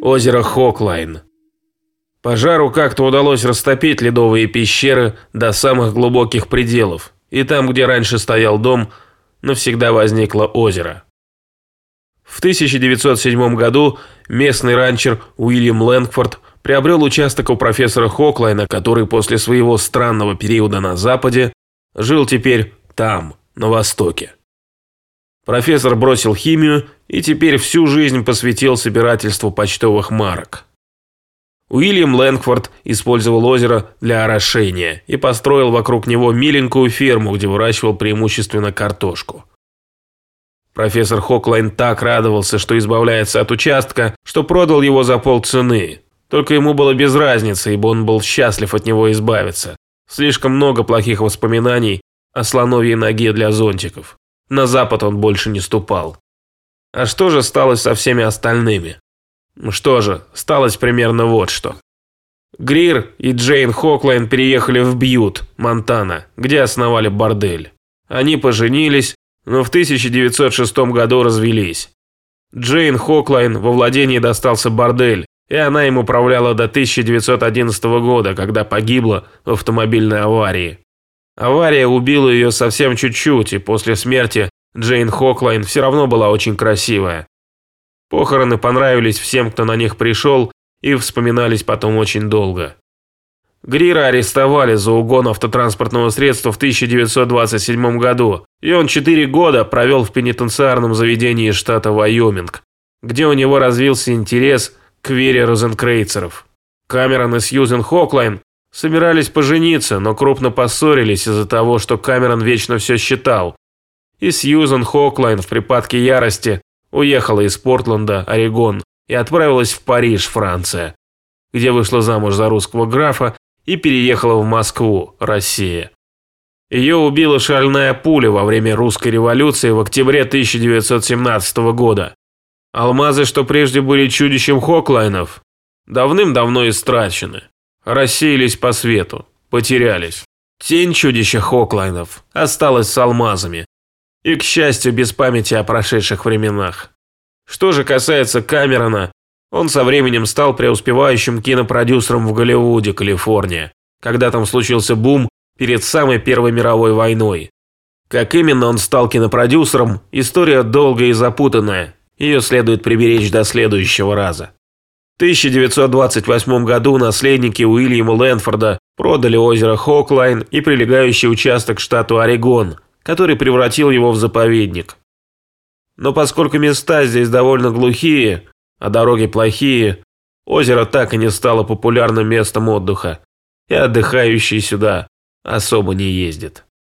Озеро Хоклайн. Пожару как-то удалось растопить ледовые пещеры до самых глубоких пределов, и там, где раньше стоял дом, навсегда возникло озеро. В 1907 году местный ранчер Уильям Лэнгфорд приобрел участок у профессора Хоклайна, который после своего странного периода на Западе жил теперь там, на Востоке. Профессор бросил химию и теперь всю жизнь посвятил собирательству почтовых марок. Уильям Лэнгфорд использовал озеро для орошения и построил вокруг него миленькую ферму, где выращивал преимущественно картошку. Профессор Хоклайн так радовался, что избавляется от участка, что продал его за полцены. Только ему было без разницы, ибо он был счастлив от него избавиться. Слишком много плохих воспоминаний о слоновьей ноге для зонтиков. На запад он больше не ступал. А что же стало со всеми остальными? Что же, сталось примерно вот что. Грир и Джейн Хоклайн переехали в Бьют, Монтана, где основали бордель. Они поженились, но в 1906 году развелись. Джейн Хоклайн во владении достался бордель, и она им управляла до 1911 года, когда погибла в автомобильной аварии. Авария убила ее совсем чуть-чуть, и после смерти Джейн Хоклайн все равно была очень красивая. Похороны понравились всем, кто на них пришел, и вспоминались потом очень долго. Грира арестовали за угон автотранспортного средства в 1927 году, и он четыре года провел в пенитенциарном заведении штата Вайоминг, где у него развился интерес к вере розенкрейцеров. Камерон и Сьюзен Хоклайн собирались пожениться, но крупно поссорились из-за того, что Камерон вечно все считал. И Сьюзен Хоклайн в припадке ярости уехала из Портленда, Орегон, и отправилась в Париж, Франция, где вышла замуж за русского графа и переехала в Москву, Россия. Ее убила шальная пуля во время русской революции в октябре 1917 года. Алмазы, что прежде были чудищем Хоклайнов, давным-давно истрачены, рассеялись по свету, потерялись. Тень чудища Хоклайнов осталась с алмазами, и, к счастью, без памяти о прошедших временах. Что же касается Камерона, он со временем стал преуспевающим кинопродюсером в Голливуде, Калифорния, когда там случился бум перед самой Первой мировой войной. Как именно он стал кинопродюсером, история долгая и запутанная, ее следует приберечь до следующего раза. В 1928 году наследники Уильяма Лэнфорда продали озеро Хоклайн и прилегающий участок штату Орегон, который превратил его в заповедник. Но поскольку места здесь довольно глухие, а дороги плохие, озеро так и не стало популярным местом отдыха, и отдыхающие сюда особо не ездят.